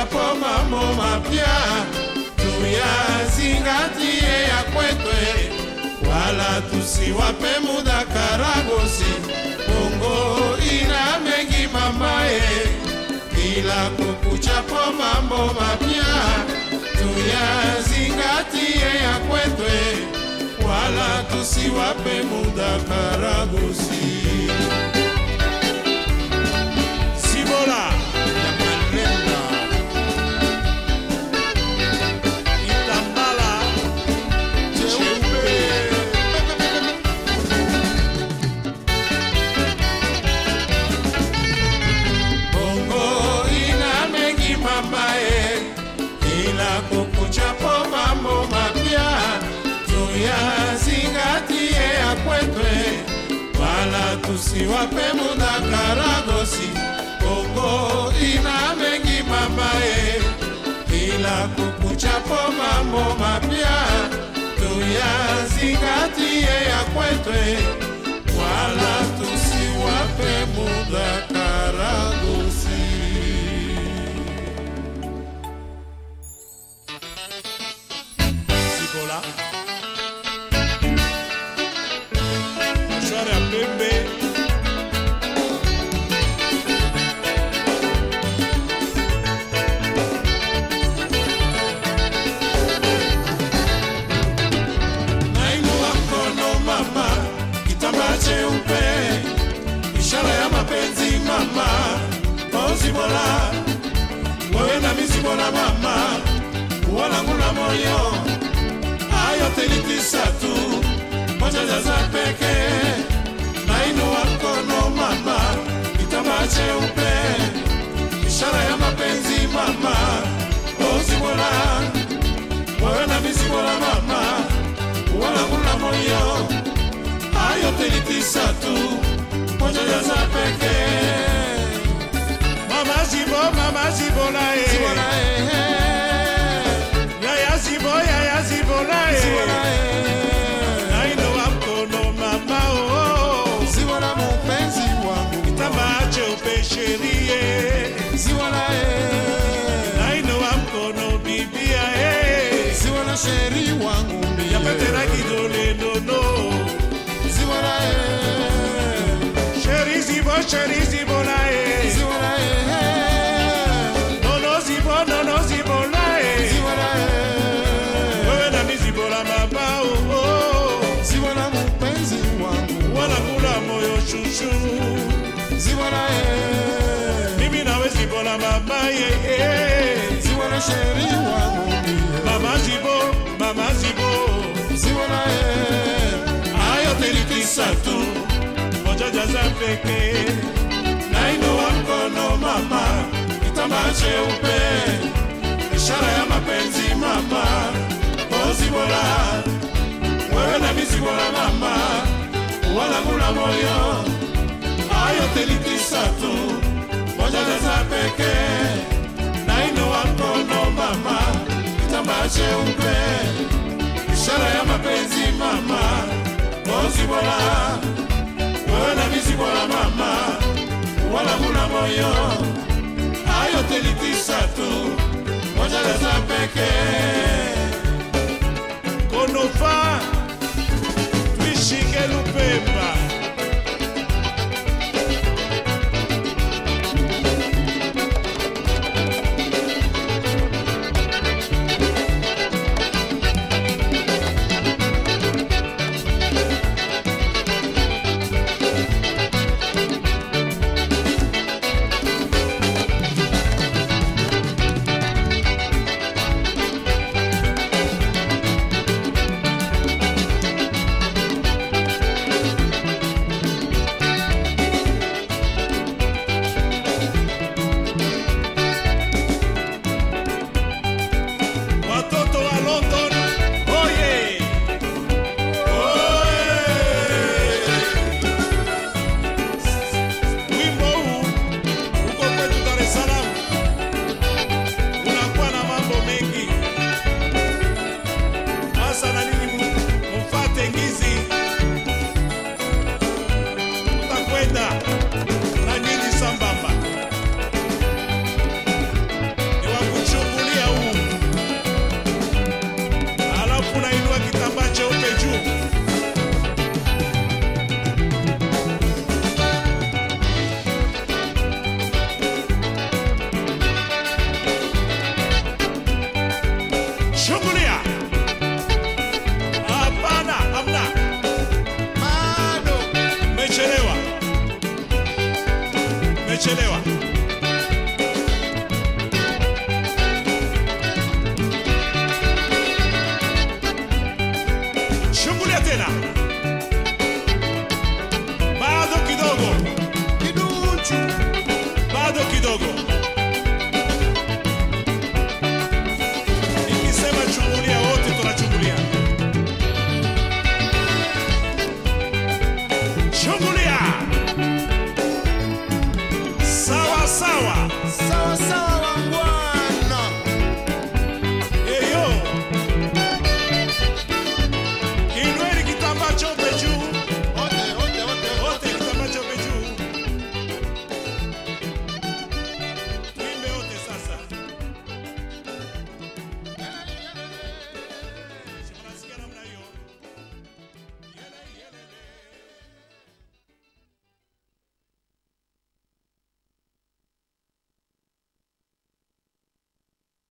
kukuchapo mambo mapya tuyazingatie ya kwetu, wala tusiwape muda karagosi. Bongo ina mengi mamaye, kila kukuchapo mambo mapya tuyazingatie ya kwetu, wala tusiwape muda karagosi. Tusiwape muda karagosi. Bongo ina mengi mamae, ila kukuchapo mambo mapya. Tuyazingatie ya kwetwe, wala tusiwape muda karagosi. Sibola Mashwari ya pembe molio ayotelikisa tu mojaja aza peke. Nainuwa kono mama. Kitamba cheupe ishara ya mapenzi mama. Ozimola moyo na misimola mama. Walakula molio ayotelikisa tu mojaja aza peke. Mama zibo mama zibola e. zibola e. Mama Zibo, Mama Zibo, pekee. Nainua mkono mama, kitambaa cheupe, ishara ya mapenzi mama, ozi bora, wewe na misi mama, wala mula moyo, ayo telikisa tu, moja jaza pekee. Nainua mkono mama, kitambaa cheupe, ishara ya mapenzi mama, ozi bora, oyo ayoteli tisatu monyalaza peke. Konofa umechelewa.